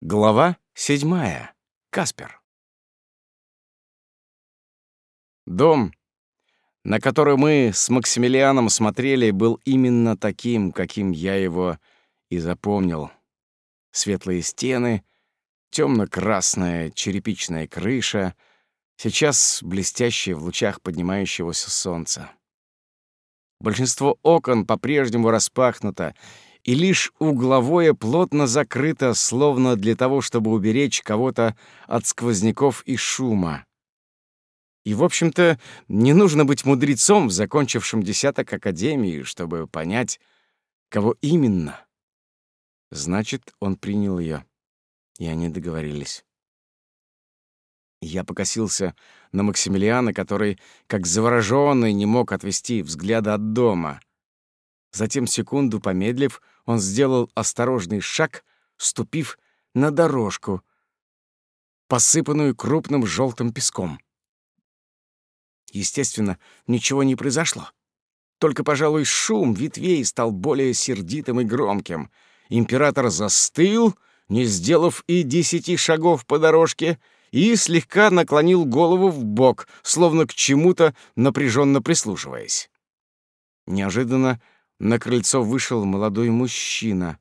Глава седьмая. Каспер. Дом, на который мы с Максимилианом смотрели, был именно таким, каким я его и запомнил. Светлые стены, темно-красная черепичная крыша, сейчас блестящая в лучах поднимающегося солнца. Большинство окон по-прежнему распахнуто, и лишь угловое плотно закрыто, словно для того, чтобы уберечь кого-то от сквозняков и шума. И, в общем-то, не нужно быть мудрецом, закончившим десяток академий, чтобы понять, кого именно. Значит, он принял ее, и они договорились. Я покосился на Максимилиана, который, как заворожённый, не мог отвести взгляда от дома — Затем, секунду помедлив, он сделал осторожный шаг, ступив на дорожку, посыпанную крупным желтым песком. Естественно, ничего не произошло. Только, пожалуй, шум ветвей стал более сердитым и громким. Император застыл, не сделав и десяти шагов по дорожке, и слегка наклонил голову в бок, словно к чему-то напряженно прислушиваясь. Неожиданно на крыльцо вышел молодой мужчина,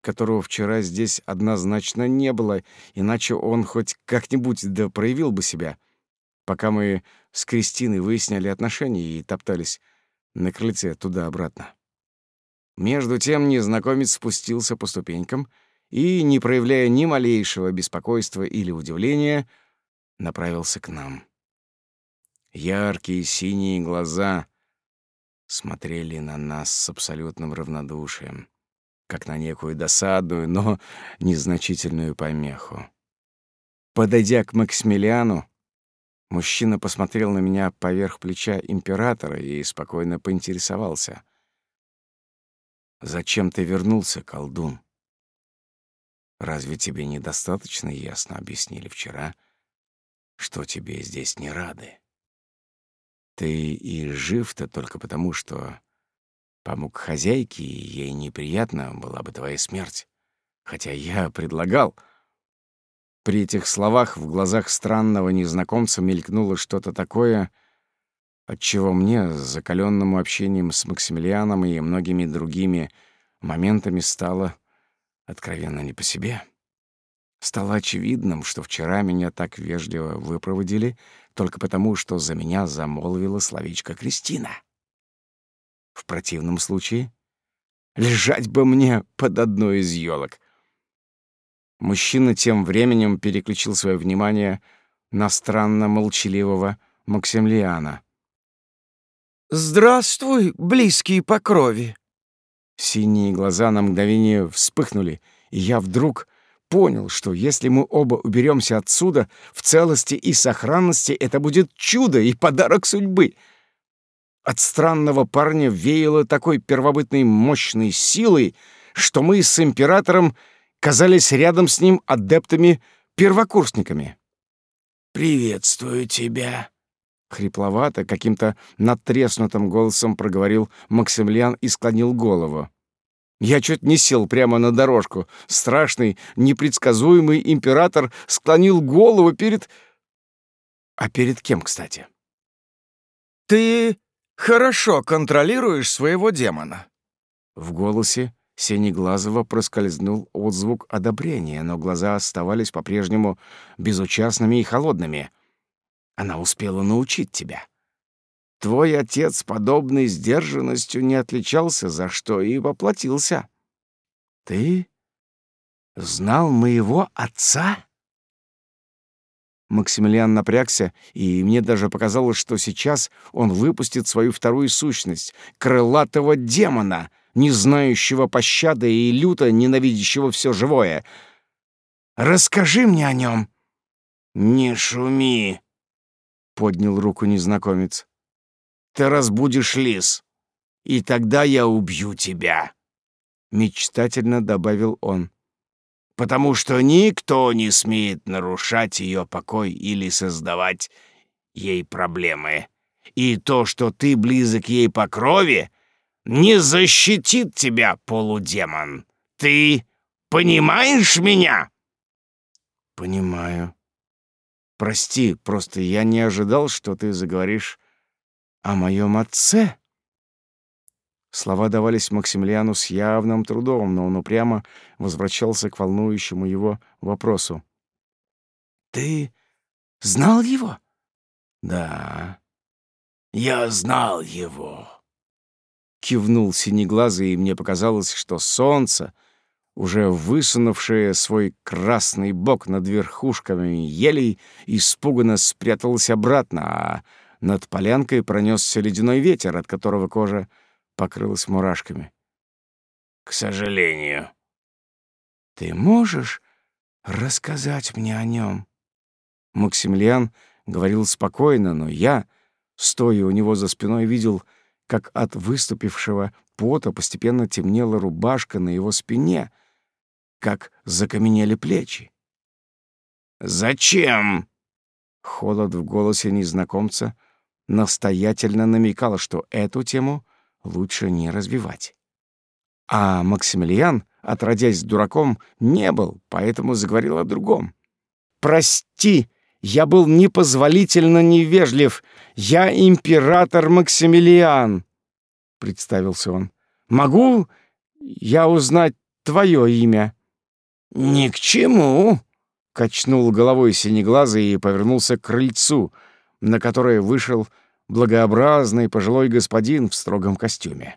которого вчера здесь однозначно не было, иначе он хоть как-нибудь да проявил бы себя. Пока мы с Кристиной выясняли отношения и топтались на крыльце туда-обратно. Между тем незнакомец спустился по ступенькам и, не проявляя ни малейшего беспокойства или удивления, направился к нам. Яркие синие глаза смотрели на нас с абсолютным равнодушием, как на некую досадную, но незначительную помеху. Подойдя к Максимилиану, мужчина посмотрел на меня поверх плеча императора и спокойно поинтересовался. «Зачем ты вернулся, колдун? Разве тебе недостаточно ясно объяснили вчера, что тебе здесь не рады?» Ты и жив-то только потому, что помог хозяйке, и ей неприятно была бы твоя смерть. Хотя я предлагал. При этих словах в глазах странного незнакомца мелькнуло что-то такое, отчего мне, закаленному общением с Максимилианом и многими другими моментами, стало откровенно не по себе. Стало очевидным, что вчера меня так вежливо выпроводили только потому, что за меня замолвила словечко Кристина. В противном случае лежать бы мне под одной из елок. Мужчина тем временем переключил свое внимание на странно молчаливого Максимилиана. «Здравствуй, близкие по крови!» Синие глаза на мгновение вспыхнули, и я вдруг понял, что если мы оба уберемся отсюда в целости и сохранности, это будет чудо и подарок судьбы. От странного парня веяло такой первобытной мощной силой, что мы с императором казались рядом с ним адептами-первокурсниками. «Приветствую тебя», — хрипловато, каким-то надтреснутым голосом проговорил Максимилиан и склонил голову. Я чуть не сел прямо на дорожку. Страшный, непредсказуемый император склонил голову перед... А перед кем, кстати? «Ты хорошо контролируешь своего демона». В голосе Синеглазого проскользнул отзвук одобрения, но глаза оставались по-прежнему безучастными и холодными. Она успела научить тебя. Твой отец подобной сдержанностью не отличался, за что и воплотился. Ты знал моего отца? Максимилиан напрягся, и мне даже показалось, что сейчас он выпустит свою вторую сущность — крылатого демона, не знающего пощады и люто ненавидящего все живое. «Расскажи мне о нем!» «Не шуми!» — поднял руку незнакомец ты разбудишь лис, и тогда я убью тебя», — мечтательно добавил он. «Потому что никто не смеет нарушать ее покой или создавать ей проблемы. И то, что ты близок ей по крови, не защитит тебя, полудемон. Ты понимаешь меня?» Понимаю. Прости, просто я не ожидал, что ты заговоришь о моем отце. Слова давались Максимилиану с явным трудом, но он упрямо возвращался к волнующему его вопросу. «Ты знал его?» «Да, я знал его», — кивнул синеглазый, и мне показалось, что солнце, уже высунувшее свой красный бок над верхушками елей, испуганно спряталось обратно, а над полянкой пронесся ледяной ветер, от которого кожа покрылась мурашками. «К сожалению». «Ты можешь рассказать мне о нем?» Максимилиан говорил спокойно, но я, стоя у него за спиной, видел, как от выступившего пота постепенно темнела рубашка на его спине, как закаменели плечи. «Зачем?» Холод в голосе незнакомца настоятельно намекал, что эту тему лучше не развивать. А Максимилиан, отродясь дураком, не был, поэтому заговорил о другом. «Прости, я был непозволительно невежлив. Я император Максимилиан», — представился он. «Могу я узнать твое имя?» «Ни к чему», — качнул головой синеглазый и повернулся к крыльцу, на которое вышел благообразный пожилой господин в строгом костюме.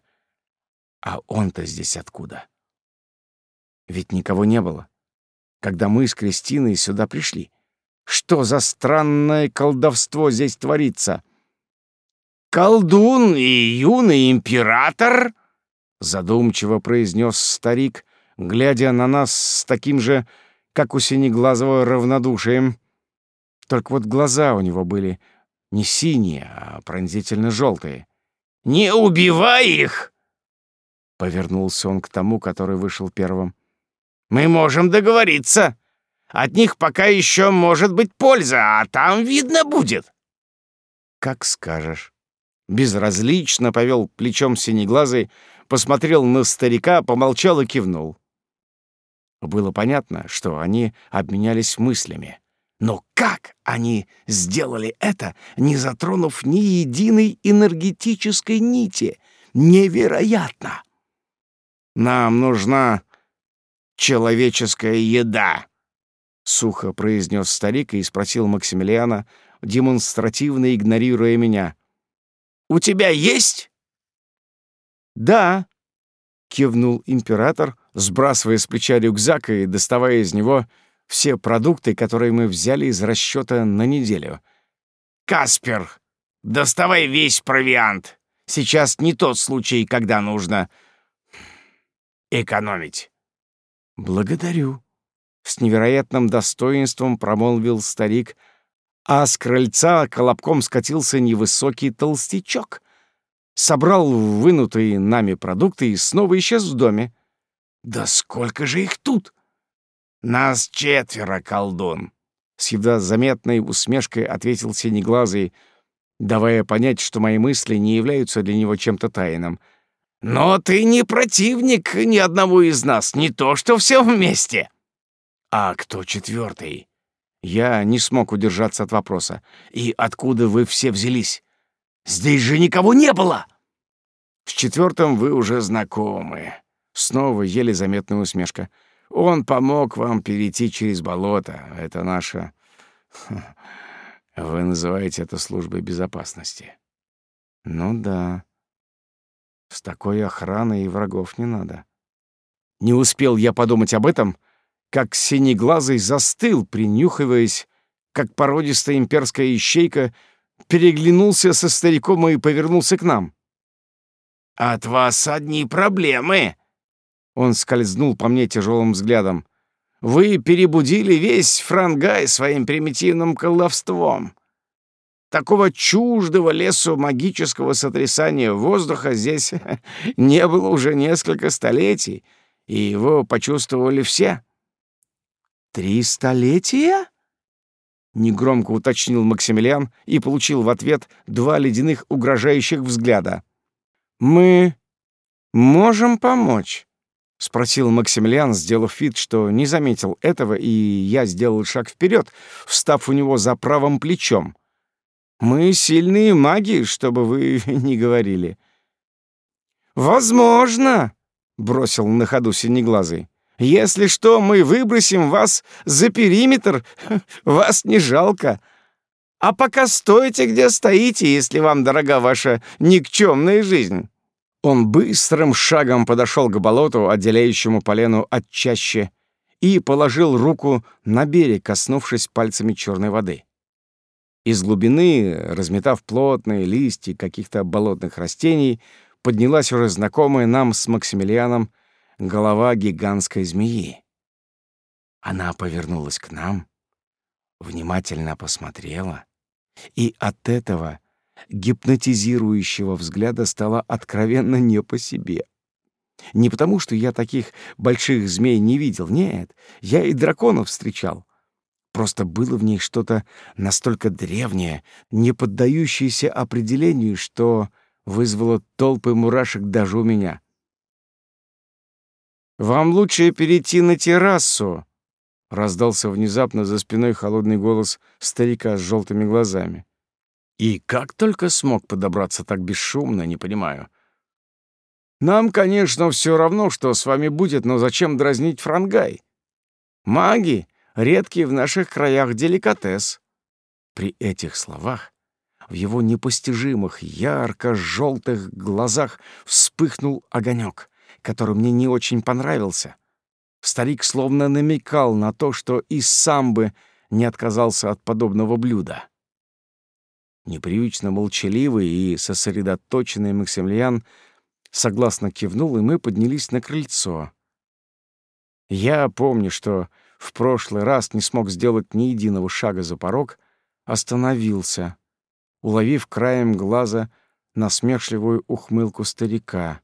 А он-то здесь откуда? Ведь никого не было, когда мы с Кристиной сюда пришли. Что за странное колдовство здесь творится? «Колдун и юный император?» — задумчиво произнес старик, глядя на нас с таким же, как у синеглазого, равнодушием. Только вот глаза у него были не синие, а пронзительно желтые. «Не убивай их!» Повернулся он к тому, который вышел первым. «Мы можем договориться. От них пока еще может быть польза, а там видно будет». «Как скажешь». Безразлично повел плечом синеглазый, посмотрел на старика, помолчал и кивнул. Было понятно, что они обменялись мыслями. Но как они сделали это, не затронув ни единой энергетической нити? Невероятно! «Нам нужна человеческая еда», — сухо произнес старик и спросил Максимилиана, демонстративно игнорируя меня. «У тебя есть?» «Да», — кивнул император, сбрасывая с плеча рюкзак и доставая из него все продукты, которые мы взяли из расчета на неделю. «Каспер, доставай весь провиант. Сейчас не тот случай, когда нужно экономить». «Благодарю», — с невероятным достоинством промолвил старик, а с крыльца колобком скатился невысокий толстячок, собрал вынутые нами продукты и снова исчез в доме. «Да сколько же их тут!» «Нас четверо, колдун!» С едва заметной усмешкой ответил Синеглазый, давая понять, что мои мысли не являются для него чем-то тайным. «Но ты не противник ни одного из нас, не то что все вместе!» «А кто четвертый? Я не смог удержаться от вопроса. «И откуда вы все взялись? Здесь же никого не было!» «С четвертым вы уже знакомы». Снова еле заметная усмешка. Он помог вам перейти через болото. Это наша... Вы называете это службой безопасности. Ну да. С такой охраной и врагов не надо. Не успел я подумать об этом, как синеглазый застыл, принюхиваясь, как породистая имперская ищейка переглянулся со стариком и повернулся к нам. «От вас одни проблемы», он скользнул по мне тяжелым взглядом. «Вы перебудили весь франгай своим примитивным колдовством. Такого чуждого лесу магического сотрясания воздуха здесь не было уже несколько столетий, и его почувствовали все». «Три столетия?» — негромко уточнил Максимилиан и получил в ответ два ледяных угрожающих взгляда. «Мы можем помочь». — спросил Максимилиан, сделав вид, что не заметил этого, и я сделал шаг вперед, встав у него за правым плечом. «Мы сильные маги, чтобы вы не говорили». «Возможно», — бросил на ходу синеглазый. «Если что, мы выбросим вас за периметр, вас не жалко. А пока стойте, где стоите, если вам дорога ваша никчемная жизнь». Он быстрым шагом подошел к болоту, отделяющему полену от чаще, и положил руку на берег, коснувшись пальцами черной воды. Из глубины, разметав плотные листья каких-то болотных растений, поднялась уже знакомая нам с Максимилианом голова гигантской змеи. Она повернулась к нам, внимательно посмотрела, и от этого гипнотизирующего взгляда стало откровенно не по себе. Не потому, что я таких больших змей не видел, нет, я и драконов встречал. Просто было в ней что-то настолько древнее, не поддающееся определению, что вызвало толпы мурашек даже у меня. «Вам лучше перейти на террасу», — раздался внезапно за спиной холодный голос старика с желтыми глазами. И как только смог подобраться так бесшумно, не понимаю. Нам, конечно, все равно, что с вами будет, но зачем дразнить франгай? Маги — редкий в наших краях деликатес. При этих словах в его непостижимых, ярко-желтых глазах вспыхнул огонек, который мне не очень понравился. Старик словно намекал на то, что и сам бы не отказался от подобного блюда. Непривычно молчаливый и сосредоточенный Максимилиан согласно кивнул, и мы поднялись на крыльцо. Я помню, что в прошлый раз не смог сделать ни единого шага за порог, остановился, уловив краем глаза насмешливую ухмылку старика.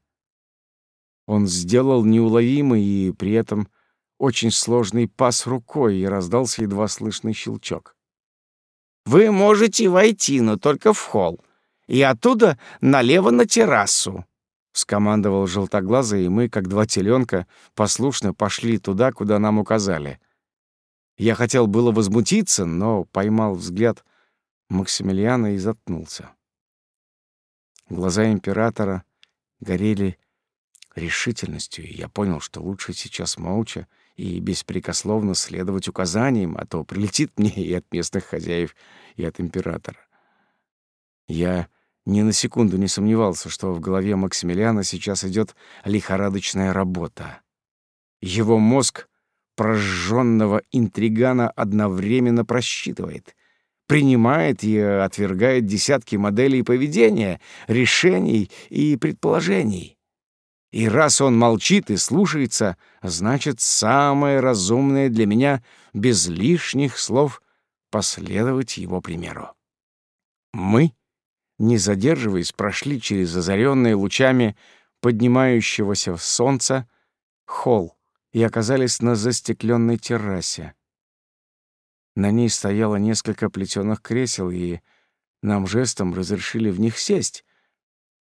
Он сделал неуловимый и при этом очень сложный пас рукой, и раздался едва слышный щелчок. Вы можете войти, но только в холл, и оттуда налево на террасу», — скомандовал желтоглазый, и мы, как два теленка, послушно пошли туда, куда нам указали. Я хотел было возмутиться, но поймал взгляд Максимилиана и заткнулся. Глаза императора горели решительностью, и я понял, что лучше сейчас молча и беспрекословно следовать указаниям, а то прилетит мне и от местных хозяев, и от императора. Я ни на секунду не сомневался, что в голове Максимилиана сейчас идет лихорадочная работа. Его мозг прожженного интригана одновременно просчитывает, принимает и отвергает десятки моделей поведения, решений и предположений. И раз он молчит и слушается, значит, самое разумное для меня без лишних слов последовать его примеру. Мы, не задерживаясь, прошли через озаренные лучами поднимающегося солнца холл и оказались на застекленной террасе. На ней стояло несколько плетеных кресел, и нам жестом разрешили в них сесть,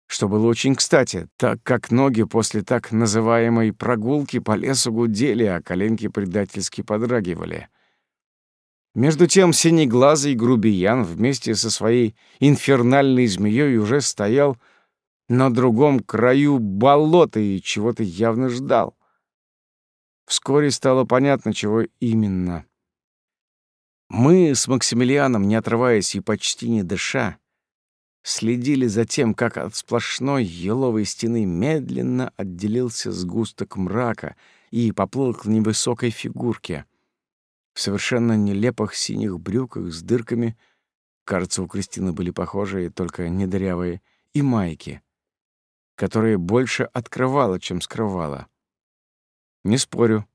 что было очень кстати, так как ноги после так называемой прогулки по лесу гудели, а коленки предательски подрагивали. Между тем синеглазый грубиян вместе со своей инфернальной змеей уже стоял на другом краю болота и чего-то явно ждал. Вскоре стало понятно, чего именно. Мы с Максимилианом, не отрываясь и почти не дыша, следили за тем, как от сплошной еловой стены медленно отделился сгусток мрака и поплыл к невысокой фигурке. В совершенно нелепых синих брюках с дырками, кажется, у Кристины были похожие, только недырявые, и майки, которые больше открывала, чем скрывала. Не спорю.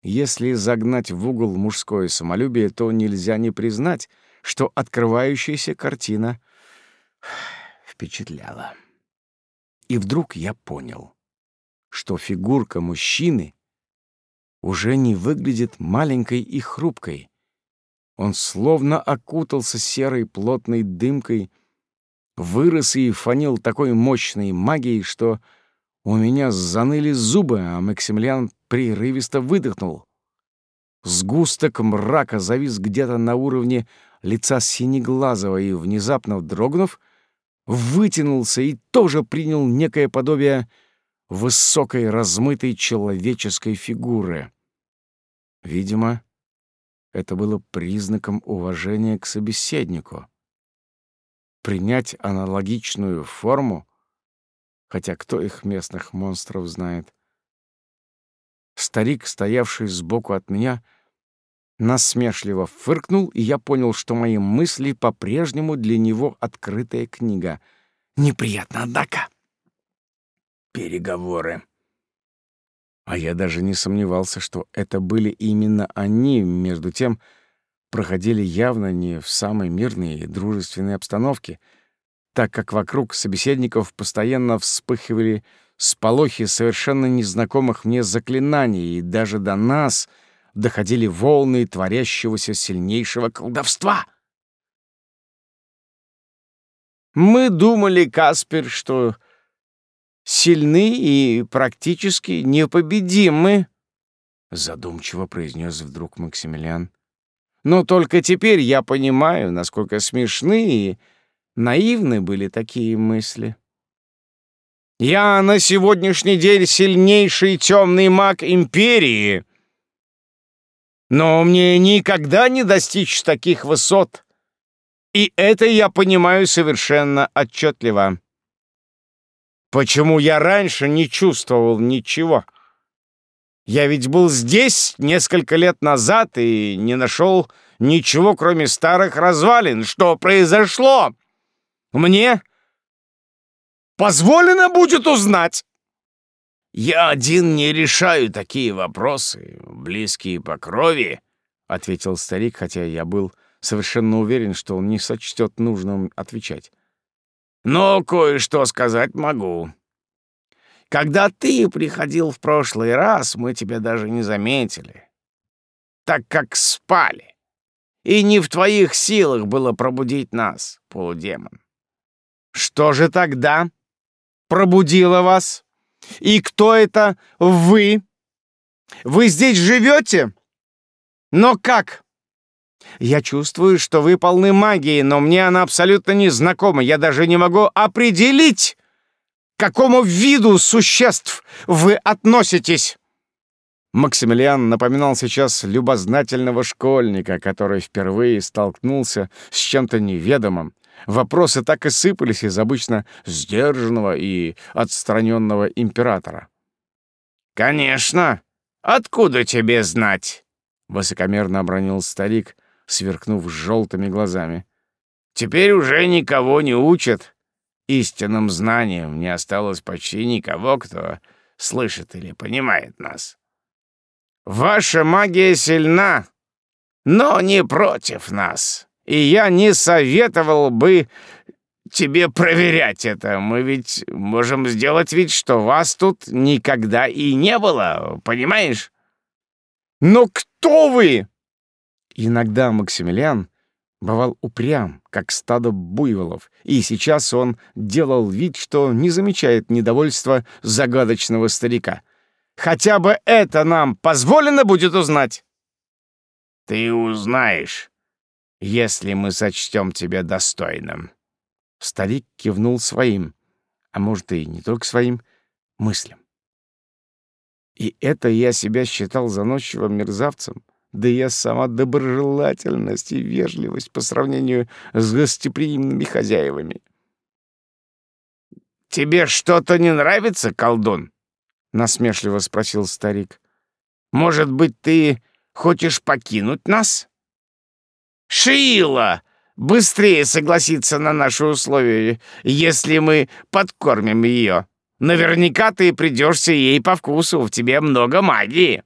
Если загнать в угол мужское самолюбие, то нельзя не признать, что открывающаяся картина — впечатляло. И вдруг я понял, что фигурка мужчины уже не выглядит маленькой и хрупкой. Он словно окутался серой плотной дымкой, вырос и фанил такой мощной магией, что У меня заныли зубы, а Максимилиан прерывисто выдохнул. Сгусток мрака завис где-то на уровне лица Синеглазого и, внезапно дрогнув, вытянулся и тоже принял некое подобие высокой размытой человеческой фигуры. Видимо, это было признаком уважения к собеседнику. Принять аналогичную форму, хотя кто их местных монстров знает. Старик, стоявший сбоку от меня, насмешливо фыркнул, и я понял, что мои мысли по-прежнему для него открытая книга. Неприятно, однако. Переговоры. А я даже не сомневался, что это были именно они, между тем, проходили явно не в самой мирной и дружественной обстановке, так как вокруг собеседников постоянно вспыхивали сполохи совершенно незнакомых мне заклинаний, и даже до нас доходили волны творящегося сильнейшего колдовства. Мы думали, Каспер, что сильны и практически непобедимы, задумчиво произнес вдруг Максимилиан. Но только теперь я понимаю, насколько смешны и наивны были такие мысли. Я на сегодняшний день сильнейший темный маг империи, но мне никогда не достичь таких высот, и это я понимаю совершенно отчетливо. Почему я раньше не чувствовал ничего? Я ведь был здесь несколько лет назад и не нашел ничего, кроме старых развалин. Что произошло? Мне позволено будет узнать. «Я один не решаю такие вопросы, близкие по крови», — ответил старик, хотя я был совершенно уверен, что он не сочтет нужным отвечать. Но кое-что сказать могу. Когда ты приходил в прошлый раз, мы тебя даже не заметили, так как спали. И не в твоих силах было пробудить нас, полудемон. Что же тогда пробудило вас? И кто это вы? Вы здесь живете? Но как? Я чувствую, что вы полны магии, но мне она абсолютно не знакома. Я даже не могу определить, к какому виду существ вы относитесь. Максимилиан напоминал сейчас любознательного школьника, который впервые столкнулся с чем-то неведомым. Вопросы так и сыпались из обычно сдержанного и отстраненного императора. «Конечно! Откуда тебе знать?» — высокомерно обронил старик, сверкнув желтыми глазами. «Теперь уже никого не учат. Истинным знанием не осталось почти никого, кто слышит или понимает нас. Ваша магия сильна, но не против нас, и я не советовал бы тебе проверять это. Мы ведь можем сделать вид, что вас тут никогда и не было, понимаешь? Но кто вы? Иногда Максимилиан бывал упрям, как стадо буйволов, и сейчас он делал вид, что не замечает недовольства загадочного старика. «Хотя бы это нам позволено будет узнать!» «Ты узнаешь, если мы сочтем тебя достойным». Старик кивнул своим, а может и не только своим, мыслям. И это я себя считал заносчивым мерзавцем, да я сама доброжелательность и вежливость по сравнению с гостеприимными хозяевами. «Тебе что-то не нравится, колдун?» — насмешливо спросил старик. «Может быть, ты хочешь покинуть нас?» «Шиила! Быстрее согласиться на наши условия, если мы подкормим ее. Наверняка ты придешься ей по вкусу, в тебе много магии».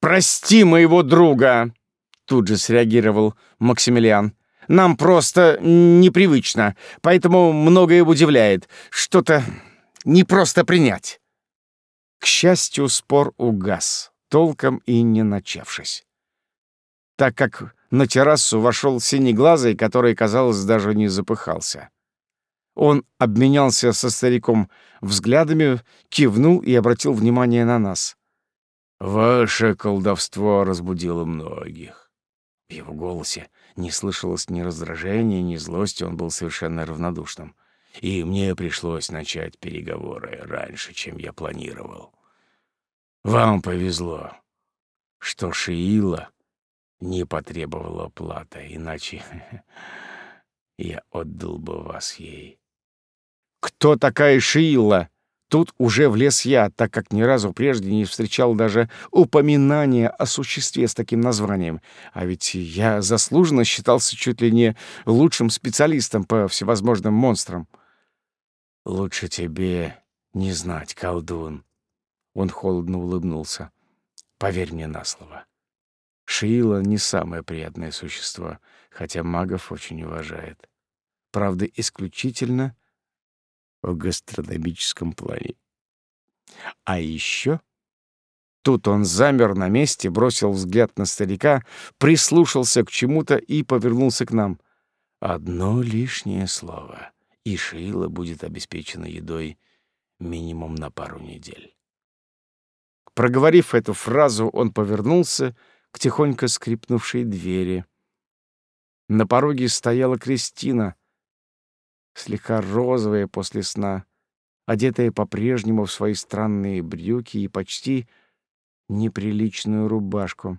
«Прости моего друга!» — тут же среагировал Максимилиан. «Нам просто непривычно, поэтому многое удивляет. Что-то не просто принять». К счастью, спор угас, толком и не начавшись. Так как на террасу вошел синеглазый, который, казалось, даже не запыхался. Он обменялся со стариком взглядами, кивнул и обратил внимание на нас. «Ваше колдовство разбудило многих». В его голосе не слышалось ни раздражения, ни злости, он был совершенно равнодушным. И мне пришлось начать переговоры раньше, чем я планировал. Вам повезло, что Шиила не потребовала платы, иначе я отдал бы вас ей. Кто такая Шиила? Тут уже влез я, так как ни разу прежде не встречал даже упоминания о существе с таким названием. А ведь я заслуженно считался чуть ли не лучшим специалистом по всевозможным монстрам. «Лучше тебе не знать, колдун». Он холодно улыбнулся. «Поверь мне на слово. Шиила не самое приятное существо, хотя магов очень уважает. Правда, исключительно в гастрономическом плане. А еще Тут он замер на месте, бросил взгляд на старика, прислушался к чему-то и повернулся к нам. Одно лишнее слово, и Шиила будет обеспечена едой минимум на пару недель. Проговорив эту фразу, он повернулся к тихонько скрипнувшей двери. На пороге стояла Кристина, слегка розовая после сна, одетая по-прежнему в свои странные брюки и почти неприличную рубашку.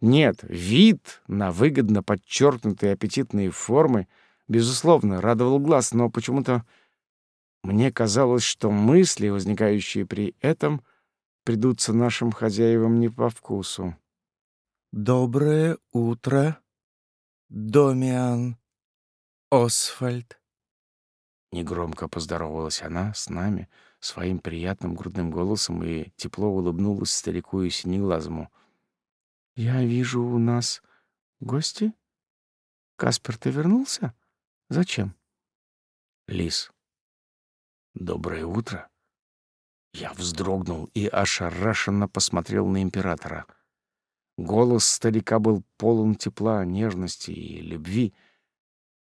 Нет, вид на выгодно подчеркнутые аппетитные формы, безусловно, радовал глаз, но почему-то мне казалось, что мысли, возникающие при этом, придутся нашим хозяевам не по вкусу. «Доброе утро, Домиан Освальд!» Негромко поздоровалась она с нами своим приятным грудным голосом и тепло улыбнулась старику и синеглазому. «Я вижу, у нас гости? Каспер, ты вернулся? Зачем?» «Лис, доброе утро!» Я вздрогнул и ошарашенно посмотрел на императора — Голос старика был полон тепла, нежности и любви.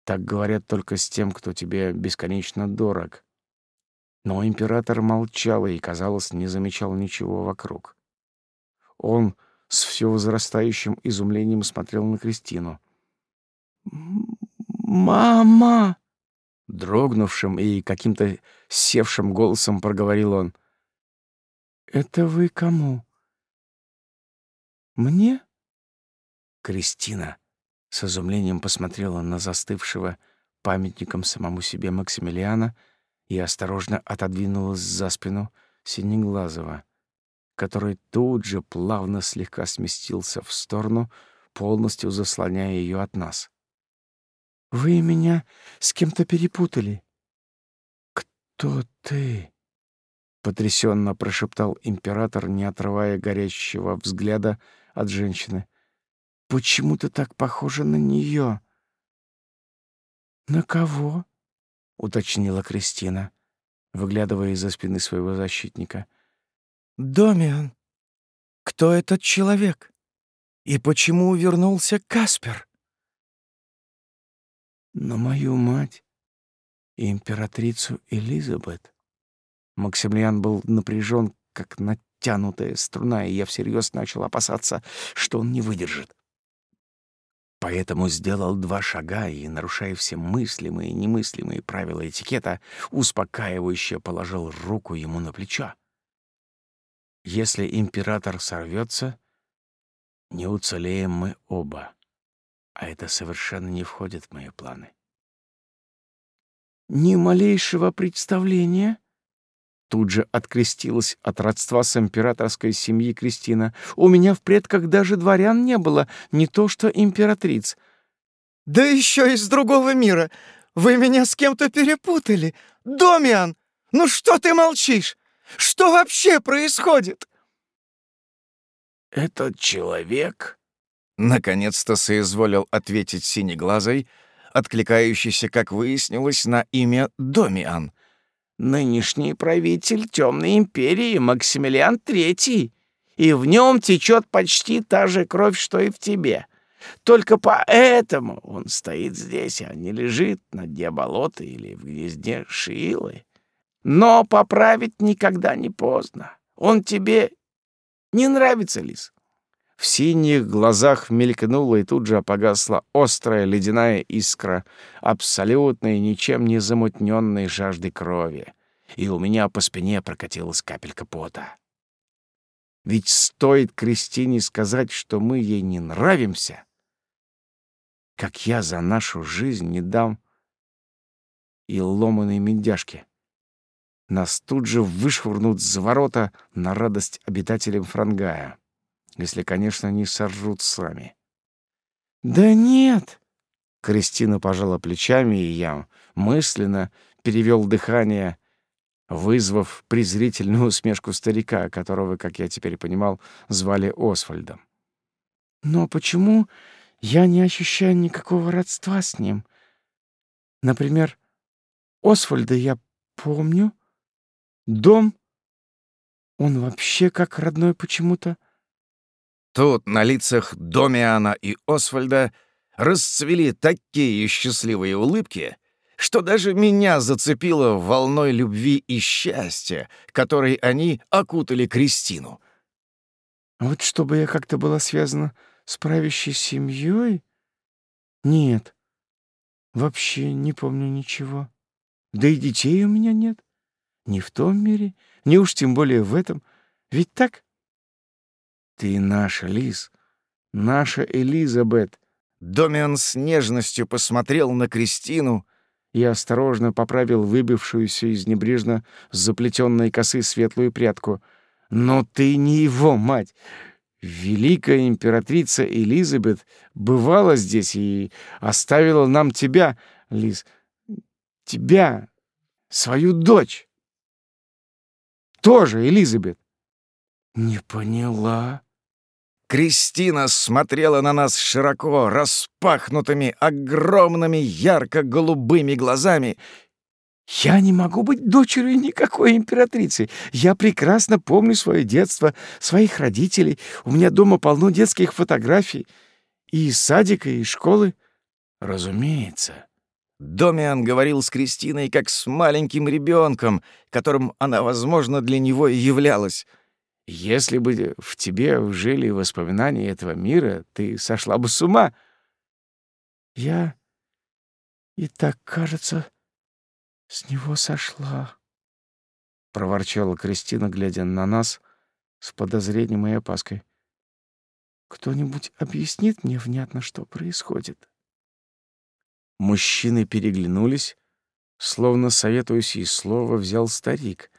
Так говорят только с тем, кто тебе бесконечно дорог. Но император молчал и, казалось, не замечал ничего вокруг. Он с все возрастающим изумлением смотрел на Кристину. «Мама!» Дрогнувшим и каким-то севшим голосом проговорил он. «Это вы кому?» Мне? Кристина с изумлением посмотрела на застывшего памятником самому себе Максимилиана и осторожно отодвинулась за спину Синеглазого, который тут же плавно слегка сместился в сторону, полностью заслоняя ее от нас. «Вы меня с кем-то перепутали». «Кто ты?» — потрясенно прошептал император, не отрывая горящего взгляда от женщины. «Почему ты так похожа на нее?» «На кого?» — уточнила Кристина, выглядывая из-за спины своего защитника. «Домиан, кто этот человек? И почему вернулся Каспер?» «На мою мать и императрицу Элизабет». Максимилиан был напряжен, как на натянутая струна, и я всерьез начал опасаться, что он не выдержит. Поэтому сделал два шага и, нарушая все мыслимые и немыслимые правила этикета, успокаивающе положил руку ему на плечо. Если император сорвется, не уцелеем мы оба, а это совершенно не входит в мои планы. «Ни малейшего представления?» Тут же открестилась от родства с императорской семьи Кристина. «У меня в предках даже дворян не было, не то что императриц». «Да еще из другого мира! Вы меня с кем-то перепутали! Домиан! Ну что ты молчишь? Что вообще происходит?» «Этот человек...» Наконец-то соизволил ответить синеглазой, откликающийся, как выяснилось, на имя Домиан — нынешний правитель Темной Империи Максимилиан Третий, и в нем течет почти та же кровь, что и в тебе. Только поэтому он стоит здесь, а не лежит на дне болота или в гнезде Шиилы. Но поправить никогда не поздно. Он тебе не нравится, Лис?» В синих глазах мелькнула и тут же погасла острая ледяная искра абсолютной, ничем не замутненной жажды крови, и у меня по спине прокатилась капелька пота. Ведь стоит Кристине сказать, что мы ей не нравимся, как я за нашу жизнь не дам и ломаной медяшки. Нас тут же вышвырнут за ворота на радость обитателям Франгая. Если, конечно, не сожрут сами. «Да нет!» Кристина пожала плечами, и я мысленно перевел дыхание, вызвав презрительную усмешку старика, которого, как я теперь понимал, звали Освальдом. «Но почему я не ощущаю никакого родства с ним? Например, Освальда я помню, Дом? Он вообще как родной почему-то. Тут на лицах Домиана и Освальда расцвели такие счастливые улыбки, что даже меня зацепило волной любви и счастья, которой они окутали Кристину. Вот чтобы я как-то была связана с правящей семьей? Нет, вообще не помню ничего. Да и детей у меня нет. Ни в том мире, ни уж тем более в этом. Ведь так? Ты наша, Лиз, наша Элизабет. Домиан с нежностью посмотрел на Кристину и осторожно поправил выбившуюся из небрежно заплетенной косы светлую прядку. Но ты не его мать. Великая императрица Элизабет бывала здесь и оставила нам тебя, Лиз, тебя, свою дочь. Тоже, Элизабет. Не поняла. Кристина смотрела на нас широко, распахнутыми, огромными, ярко-голубыми глазами. «Я не могу быть дочерью никакой императрицы. Я прекрасно помню свое детство, своих родителей. У меня дома полно детских фотографий. И из садика, и школы». «Разумеется. Домиан говорил с Кристиной как с маленьким ребенком, которым она, возможно, для него и являлась. «Если бы в тебе жили воспоминания этого мира, ты сошла бы с ума». «Я и так, кажется, с него сошла», — проворчала Кристина, глядя на нас с подозрением и опаской. «Кто-нибудь объяснит мне внятно, что происходит?» Мужчины переглянулись, словно советуясь, и слово взял старик.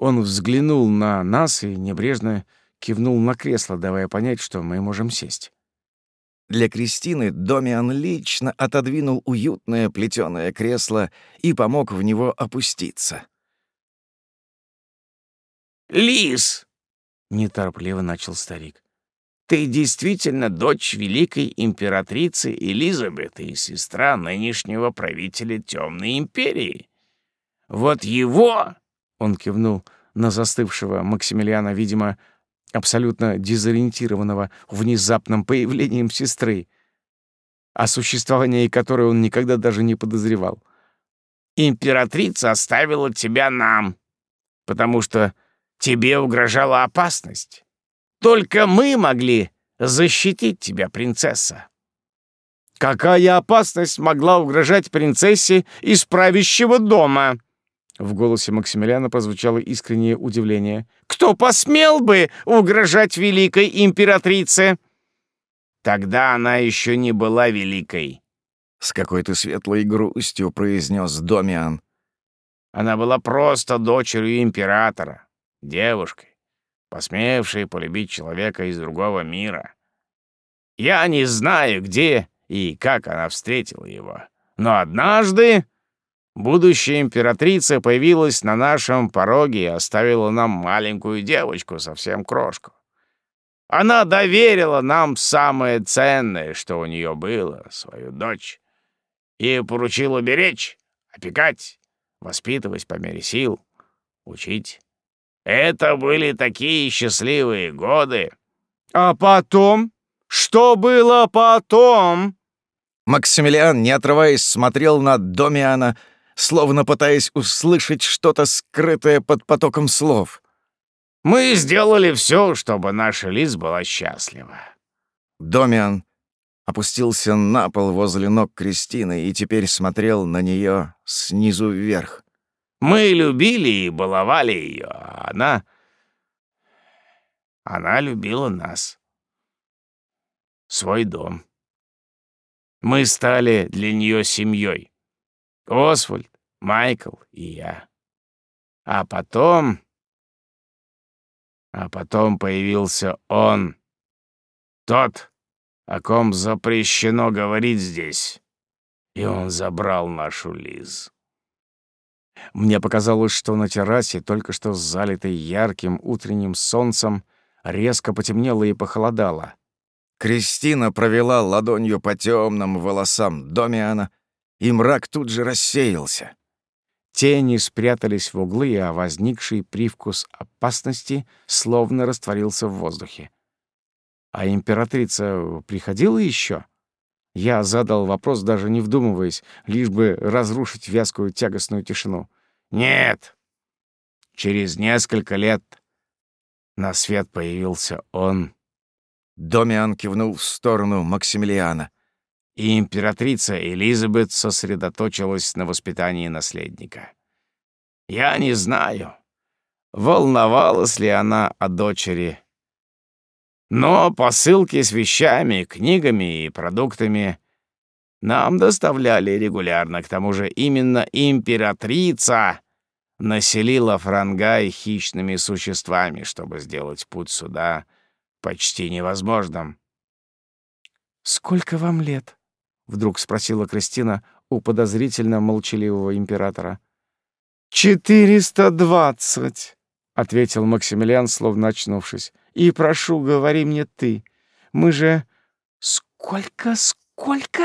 Он взглянул на нас и небрежно кивнул на кресло, давая понять, что мы можем сесть. Для Кристины Домиан лично отодвинул уютное плетеное кресло и помог в него опуститься. «Лис!» — неторопливо начал старик. Ты действительно дочь великой императрицы Элизабет и сестра нынешнего правителя Темной империи. Вот его, — он кивнул на застывшего Максимилиана, видимо, абсолютно дезориентированного внезапным появлением сестры, о существовании которой он никогда даже не подозревал. Императрица оставила тебя нам, потому что тебе угрожала опасность. Только мы могли защитить тебя, принцесса. Какая опасность могла угрожать принцессе из правящего дома? В голосе Максимилиана прозвучало искреннее удивление. Кто посмел бы угрожать великой императрице? Тогда она еще не была великой. С какой-то светлой грустью произнес Домиан. Она была просто дочерью императора, девушкой посмевшие полюбить человека из другого мира. Я не знаю, где и как она встретила его, но однажды будущая императрица появилась на нашем пороге и оставила нам маленькую девочку, совсем крошку. Она доверила нам самое ценное, что у нее было, свою дочь, и поручила беречь, опекать, воспитывать по мере сил, учить. Это были такие счастливые годы. А потом, Что было потом?» Максимилиан, не отрываясь, смотрел на Домиана, словно пытаясь услышать что-то скрытое под потоком слов. «Мы сделали все, чтобы наша Лиз была счастлива». Домиан опустился на пол возле ног Кристины и теперь смотрел на нее снизу вверх. «Мы любили и баловали ее, а она... Она любила нас. Свой дом. Мы стали для нее семьей. Освальд, Майкл и я. А потом... А потом появился он. Тот, о ком запрещено говорить здесь. И он забрал нашу Лиз. Мне показалось, что на террасе, только что залитой ярким утренним солнцем, резко потемнело и похолодало. Кристина провела ладонью по темным волосам Домиана, и мрак тут же рассеялся. Тени спрятались в углы, а возникший привкус опасности словно растворился в воздухе. А императрица приходила еще? Я задал вопрос, даже не вдумываясь, лишь бы разрушить вязкую тягостную тишину. «Нет!» Через несколько лет на свет появился он. Домиан кивнул в сторону Максимилиана. И императрица Элизабет сосредоточилась на воспитании наследника. Я не знаю, волновалась ли она о дочери. Но посылки с вещами, книгами и продуктами нам доставляли регулярно. К тому же именно императрица населила Франгай хищными существами, чтобы сделать путь сюда почти невозможным. «Сколько вам лет?» — вдруг спросила Кристина у подозрительно молчаливого императора. «Четыреста двадцать», — ответил Максимилиан, словно очнувшись. «И прошу, говори мне ты. Мы же...» «Сколько, сколько?»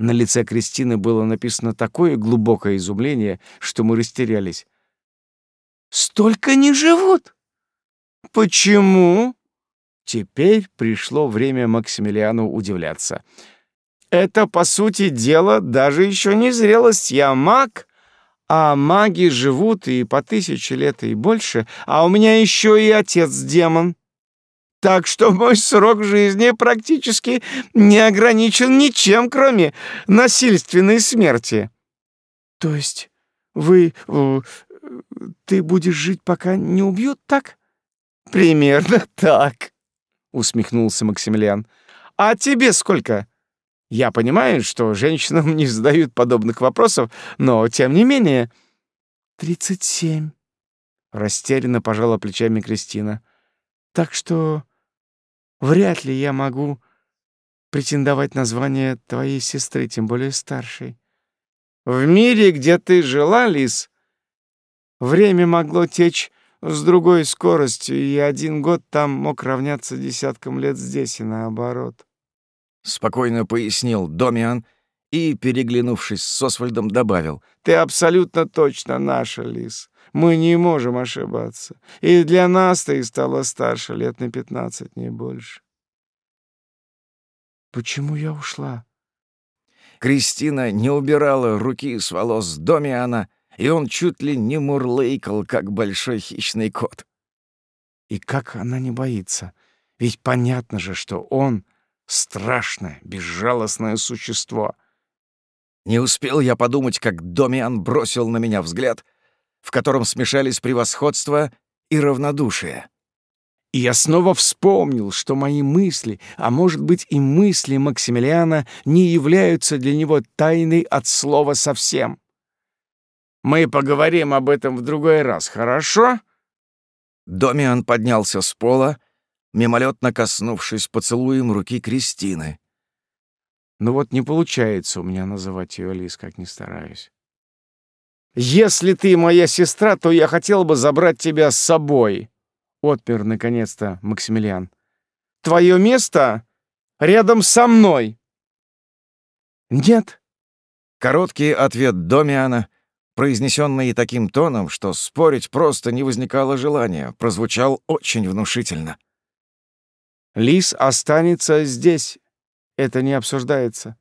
На лице Кристины было написано такое глубокое изумление, что мы растерялись. «Столько не живут!» «Почему?» Теперь пришло время Максимилиану удивляться. «Это, по сути дела, даже еще не зрелость. Я маг, а маги живут и по тысяче лет и больше, а у меня еще и отец-демон. Так что мой срок жизни практически не ограничен ничем, кроме насильственной смерти. То есть вы... Э, ты будешь жить, пока не убьют, так? Примерно так, усмехнулся Максимилиан. А тебе сколько? Я понимаю, что женщинам не задают подобных вопросов, но тем не менее... «Тридцать семь», — растерянно пожала плечами Кристина. «Так что Вряд ли я могу претендовать на звание твоей сестры, тем более старшей. В мире, где ты жила, Лис, время могло течь с другой скоростью, и один год там мог равняться десяткам лет здесь и наоборот. Спокойно пояснил Домиан и, переглянувшись с Освальдом, добавил. «Ты абсолютно точно наша, Лис. Мы не можем ошибаться. И для нас ты стала старше лет на пятнадцать, не больше. Почему я ушла? Кристина не убирала руки с волос Домиана, и он чуть ли не мурлыкал, как большой хищный кот. И как она не боится? Ведь понятно же, что он — страшное, безжалостное существо. Не успел я подумать, как Домиан бросил на меня взгляд, в котором смешались превосходство и равнодушие. И я снова вспомнил, что мои мысли, а может быть и мысли Максимилиана, не являются для него тайной от слова совсем. «Мы поговорим об этом в другой раз, хорошо?» Домиан поднялся с пола, мимолетно коснувшись поцелуем руки Кристины. «Ну вот не получается у меня называть ее Лис, как ни стараюсь. «Если ты моя сестра, то я хотел бы забрать тебя с собой», — отпер наконец-то Максимилиан. «Твое место рядом со мной». «Нет». Короткий ответ Домиана, произнесенный таким тоном, что спорить просто не возникало желания, прозвучал очень внушительно. Лис останется здесь. Это не обсуждается.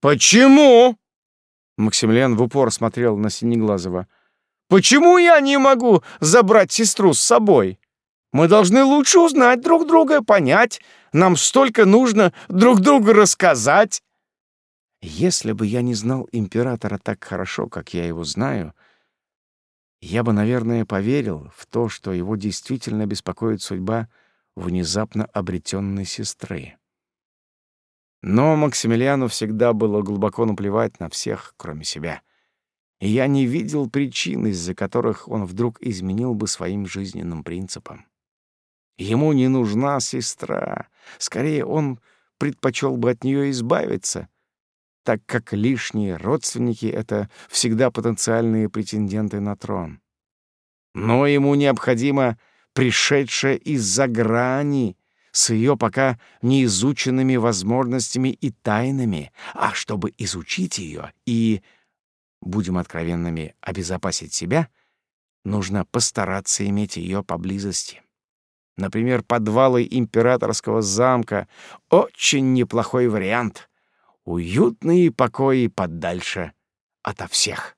Почему? Максимилиан в упор смотрел на Синеглазого. Почему я не могу забрать сестру с собой? Мы должны лучше узнать друг друга, понять. Нам столько нужно друг другу рассказать. Если бы я не знал императора так хорошо, как я его знаю, я бы, наверное, поверил в то, что его действительно беспокоит судьба внезапно обретенной сестры. Но Максимилиану всегда было глубоко наплевать на всех, кроме себя. И я не видел причин, из-за которых он вдруг изменил бы своим жизненным принципам. Ему не нужна сестра. Скорее, он предпочел бы от нее избавиться, так как лишние родственники — это всегда потенциальные претенденты на трон. Но ему необходимо пришедшая из-за грани, с ее пока неизученными возможностями и тайнами, а чтобы изучить ее и, будем откровенными, обезопасить себя, нужно постараться иметь ее поблизости. Например, подвалы императорского замка — очень неплохой вариант. Уютные покои подальше ото всех.